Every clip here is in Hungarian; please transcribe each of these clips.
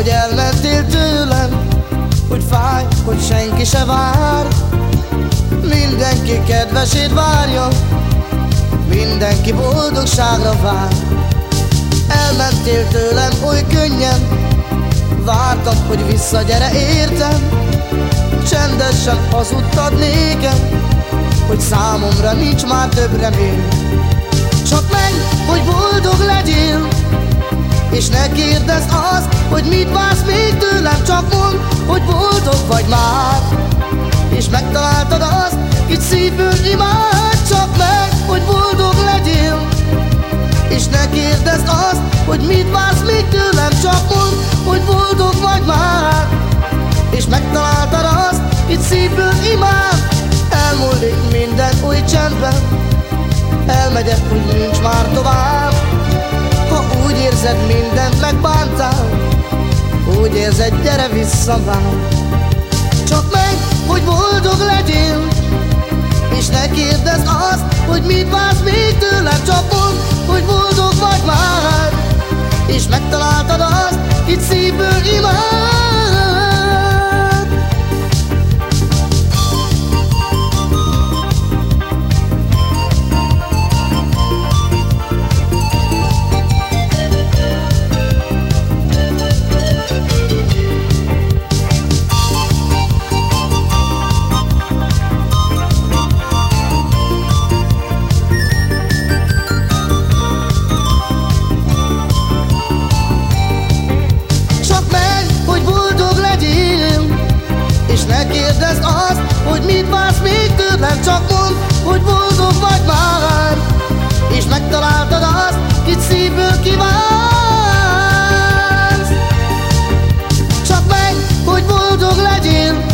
hogy elmentél tőlem Hogy fáj, hogy senki se vár. Mindenki kedvesét várja Mindenki boldogságra vár. Elmentél tőlem oly könnyen Vártam, hogy visszagyere értem. Csendesen hazudtad nékem Hogy számomra nincs már több remény. Csak menj, hogy boldog legyél És ne kérdezd azt, hogy mit vársz még tőlem Csak mondd, hogy boldog vagy már. És megtaláltad azt, kit szívből imád Csak meg, hogy boldog legyél. És ne kérdezd azt, hogy mit vársz még tőlem Csak mondd, hogy boldog vagy már. És megtaláltad azt, kit szívből imád. Elmúlik minden új csendben. Elmegyek, hogy nincs már tovább úgy érzed, mindent megbántál Úgy érzed, gyere vissza már Csak meg, hogy boldog legyél És ne kérdezd azt, hogy mit vársz még tőlem Csak mondd, hogy boldog vagy már kérdezd azt, hogy mit vársz még tőlem Csak mond, hogy boldog vagy már. És megtaláltad azt, kit szívből kívánsz. Csak meg, hogy boldog legyél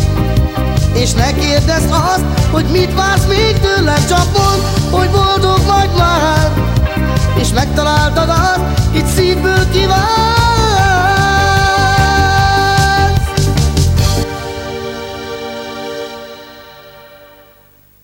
És ne kérdezd azt, hogy mit vársz még tőlem Csak mond, hogy boldog vagy már. És megtaláltad azt, kit szívből kívánsz.